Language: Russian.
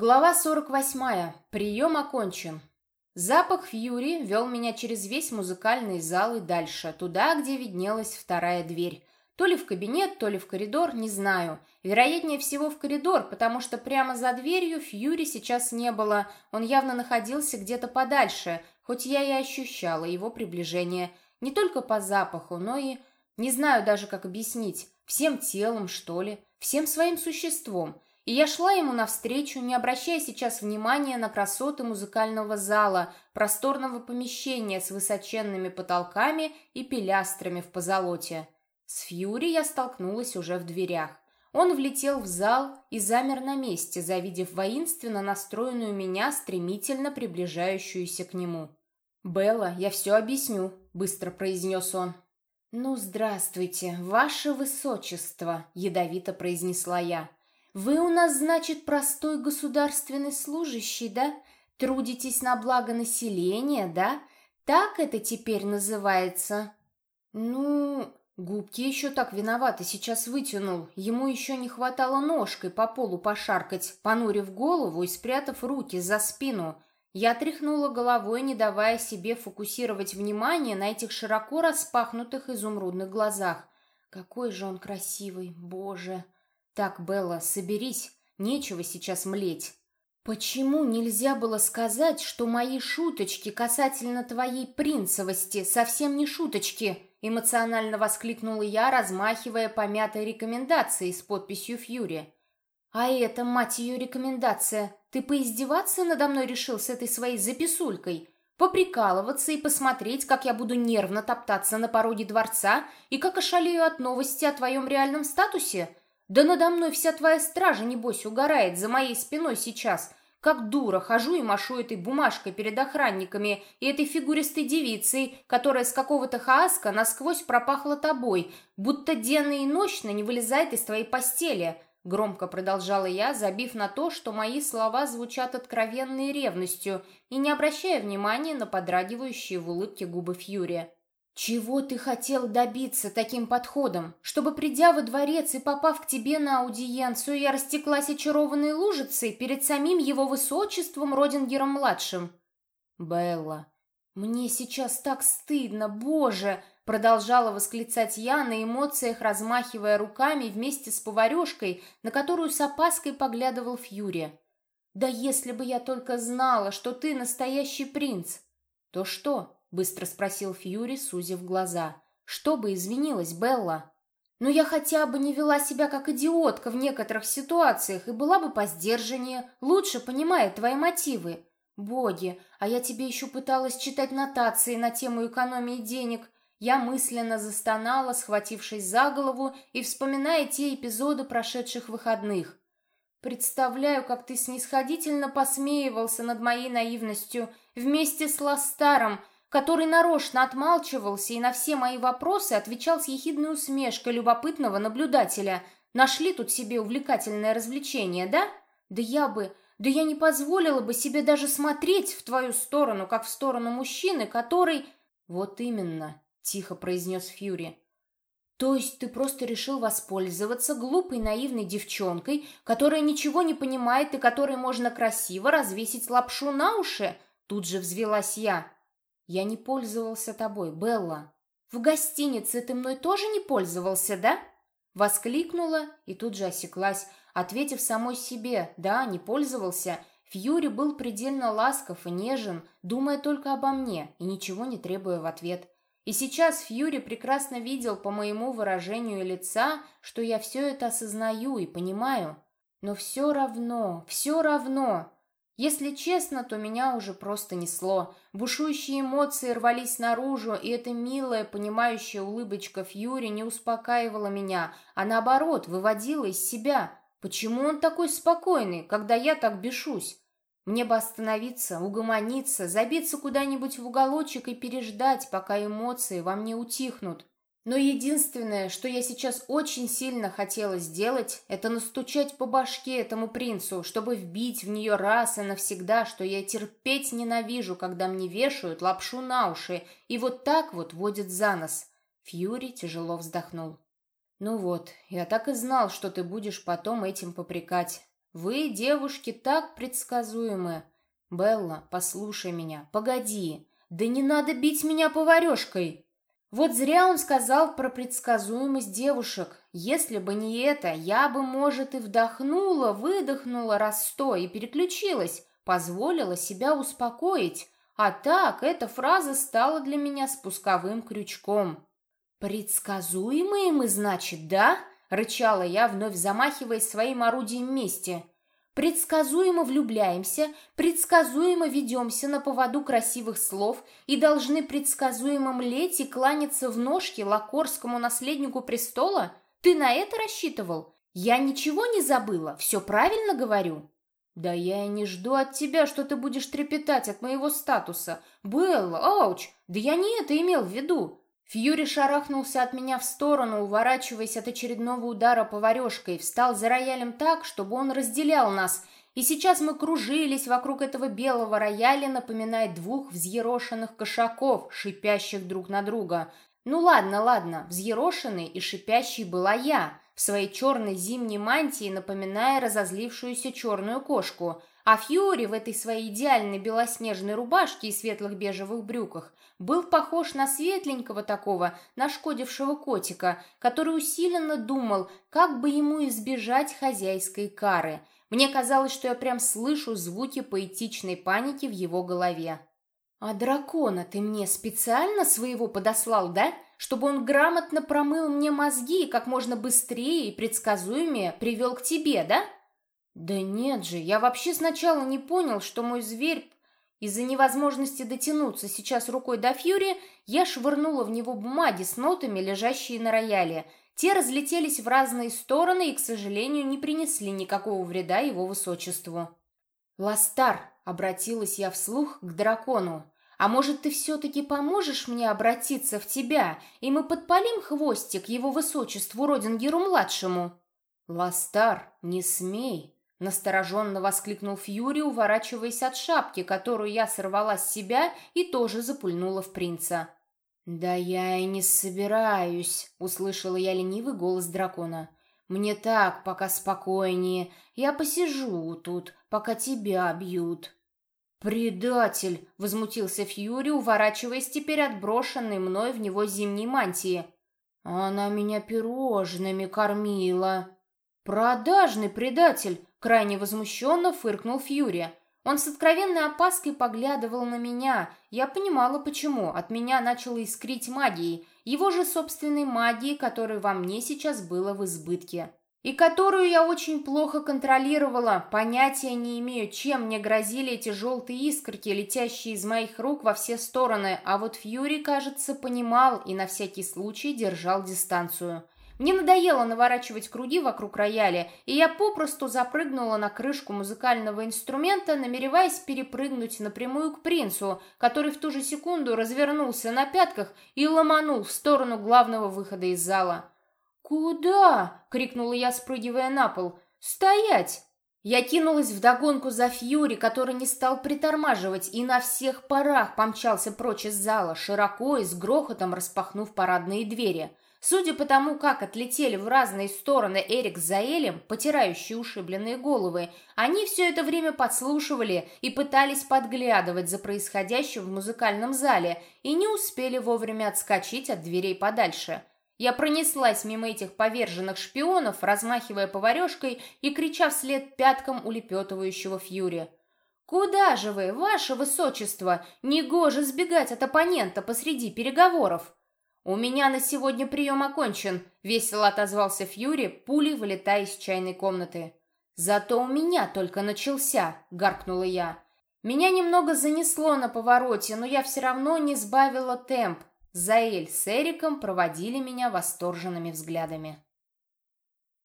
Глава 48. Прием окончен. Запах Фьюри вел меня через весь музыкальный зал и дальше, туда, где виднелась вторая дверь. То ли в кабинет, то ли в коридор, не знаю. Вероятнее всего в коридор, потому что прямо за дверью Фьюри сейчас не было. Он явно находился где-то подальше, хоть я и ощущала его приближение. Не только по запаху, но и... Не знаю даже, как объяснить. Всем телом, что ли, всем своим существом. И я шла ему навстречу, не обращая сейчас внимания на красоты музыкального зала, просторного помещения с высоченными потолками и пилястрами в позолоте. С Фьюри я столкнулась уже в дверях. Он влетел в зал и замер на месте, завидев воинственно настроенную меня, стремительно приближающуюся к нему. «Белла, я все объясню», — быстро произнес он. «Ну, здравствуйте, ваше высочество», — ядовито произнесла я. Вы у нас, значит, простой государственный служащий, да? Трудитесь на благо населения, да? Так это теперь называется? Ну, губки еще так виноваты, сейчас вытянул. Ему еще не хватало ножкой по полу пошаркать, понурив голову и спрятав руки за спину. Я тряхнула головой, не давая себе фокусировать внимание на этих широко распахнутых изумрудных глазах. Какой же он красивый, боже! «Так, Белла, соберись, нечего сейчас млеть». «Почему нельзя было сказать, что мои шуточки касательно твоей принцевости совсем не шуточки?» Эмоционально воскликнула я, размахивая помятой рекомендацией с подписью Фьюри. «А это, мать ее, рекомендация. Ты поиздеваться надо мной решил с этой своей записулькой? Поприкалываться и посмотреть, как я буду нервно топтаться на пороге дворца и как ошалею от новости о твоем реальном статусе? Да надо мной вся твоя стража, небось, угорает за моей спиной сейчас. Как дура, хожу и машу этой бумажкой перед охранниками и этой фигуристой девицей, которая с какого-то хааска насквозь пропахла тобой, будто денно и ночно не вылезает из твоей постели». Громко продолжала я, забив на то, что мои слова звучат откровенной ревностью и не обращая внимания на подрагивающие в улыбке губы Фьюри. «Чего ты хотел добиться таким подходом? Чтобы, придя во дворец и попав к тебе на аудиенцию, я растеклась очарованной лужицей перед самим его высочеством Родингером-младшим?» «Белла, мне сейчас так стыдно, боже!» Продолжала восклицать я на эмоциях, размахивая руками вместе с поварешкой, на которую с опаской поглядывал Фьюри. «Да если бы я только знала, что ты настоящий принц!» «То что?» — быстро спросил Фьюри, сузив глаза. «Что бы изменилось, Белла?» «Ну, я хотя бы не вела себя как идиотка в некоторых ситуациях и была бы посдержаннее, лучше понимая твои мотивы. Боги, а я тебе еще пыталась читать нотации на тему экономии денег». Я мысленно застонала, схватившись за голову и вспоминая те эпизоды прошедших выходных. Представляю, как ты снисходительно посмеивался над моей наивностью вместе с Ластаром, который нарочно отмалчивался и на все мои вопросы отвечал с ехидной усмешкой любопытного наблюдателя. Нашли тут себе увлекательное развлечение, да? Да я бы... Да я не позволила бы себе даже смотреть в твою сторону, как в сторону мужчины, который... Вот именно, тихо произнес Фьюри. То есть ты просто решил воспользоваться глупой наивной девчонкой, которая ничего не понимает и которой можно красиво развесить лапшу на уши? Тут же взвелась я. «Я не пользовался тобой, Белла». «В гостинице ты мной тоже не пользовался, да?» Воскликнула и тут же осеклась, ответив самой себе «Да, не пользовался». Фьюри был предельно ласков и нежен, думая только обо мне и ничего не требуя в ответ. И сейчас Фьюри прекрасно видел по моему выражению лица, что я все это осознаю и понимаю. Но все равно, все равно, если честно, то меня уже просто несло. Бушующие эмоции рвались наружу, и эта милая, понимающая улыбочка Фьюри не успокаивала меня, а наоборот, выводила из себя. Почему он такой спокойный, когда я так бешусь? Мне бы остановиться, угомониться, забиться куда-нибудь в уголочек и переждать, пока эмоции во мне утихнут. Но единственное, что я сейчас очень сильно хотела сделать, это настучать по башке этому принцу, чтобы вбить в нее раз и навсегда, что я терпеть ненавижу, когда мне вешают лапшу на уши и вот так вот водят за нос. Фьюри тяжело вздохнул. «Ну вот, я так и знал, что ты будешь потом этим попрекать. Вы, девушки, так предсказуемы. Белла, послушай меня, погоди. Да не надо бить меня поварешкой. Вот зря он сказал про предсказуемость девушек. Если бы не это, я бы, может, и вдохнула, выдохнула раз сто и переключилась, позволила себя успокоить. А так, эта фраза стала для меня спусковым крючком. «Предсказуемые мы, значит, да?» — рычала я, вновь замахиваясь своим орудием мести. Предсказуемо влюбляемся, предсказуемо ведемся на поводу красивых слов и должны предсказуемо млеть и кланяться в ножки лакорскому наследнику престола? Ты на это рассчитывал? Я ничего не забыла, все правильно говорю?» «Да я и не жду от тебя, что ты будешь трепетать от моего статуса. Белла, ауч, да я не это имел в виду. Фьюри шарахнулся от меня в сторону, уворачиваясь от очередного удара поварешкой, встал за роялем так, чтобы он разделял нас, и сейчас мы кружились вокруг этого белого рояля, напоминая двух взъерошенных кошаков, шипящих друг на друга. Ну ладно, ладно, взъерошенный и шипящий была я, в своей черной зимней мантии напоминая разозлившуюся черную кошку, а Фьюри в этой своей идеальной белоснежной рубашке и светлых бежевых брюках был похож на светленького такого, нашкодившего котика, который усиленно думал, как бы ему избежать хозяйской кары. Мне казалось, что я прям слышу звуки поэтичной паники в его голове. «А дракона ты мне специально своего подослал, да? Чтобы он грамотно промыл мне мозги и как можно быстрее и предсказуемее привел к тебе, да?» «Да нет же, я вообще сначала не понял, что мой зверь из-за невозможности дотянуться сейчас рукой до Фьюри, я швырнула в него бумаги с нотами, лежащие на рояле. Те разлетелись в разные стороны и, к сожалению, не принесли никакого вреда его высочеству. «Ластар», — обратилась я вслух к дракону, «а может, ты все-таки поможешь мне обратиться в тебя, и мы подпалим хвостик его высочеству Родингеру-младшему?» «Ластар, не смей!» Настороженно воскликнул Фьюри, уворачиваясь от шапки, которую я сорвала с себя и тоже запульнула в принца. «Да я и не собираюсь», — услышала я ленивый голос дракона. «Мне так пока спокойнее. Я посижу тут, пока тебя бьют». «Предатель!» — возмутился Фьюри, уворачиваясь теперь от брошенной мной в него зимней мантии. «Она меня пирожными кормила». «Продажный предатель!» Крайне возмущенно фыркнул Фьюри. Он с откровенной опаской поглядывал на меня. Я понимала, почему. От меня начало искрить магией. Его же собственной магией, которой во мне сейчас было в избытке. И которую я очень плохо контролировала. Понятия не имею, чем мне грозили эти желтые искорки, летящие из моих рук во все стороны. А вот Фьюри, кажется, понимал и на всякий случай держал дистанцию. Мне надоело наворачивать круги вокруг рояля, и я попросту запрыгнула на крышку музыкального инструмента, намереваясь перепрыгнуть напрямую к принцу, который в ту же секунду развернулся на пятках и ломанул в сторону главного выхода из зала. «Куда?» — крикнула я, спрыгивая на пол. «Стоять!» Я кинулась вдогонку за Фьюри, который не стал притормаживать и на всех парах помчался прочь из зала, широко и с грохотом распахнув парадные двери — Судя по тому, как отлетели в разные стороны Эрик с Заэлем, потирающие ушибленные головы, они все это время подслушивали и пытались подглядывать за происходящим в музыкальном зале и не успели вовремя отскочить от дверей подальше. Я пронеслась мимо этих поверженных шпионов, размахивая поварешкой и крича вслед пяткам улепетывающего Фьюри. «Куда же вы, ваше высочество? Негоже сбегать от оппонента посреди переговоров!» «У меня на сегодня прием окончен», — весело отозвался Фьюри, пулей вылетая из чайной комнаты. «Зато у меня только начался», — гаркнула я. Меня немного занесло на повороте, но я все равно не сбавила темп. Заэль с Эриком проводили меня восторженными взглядами.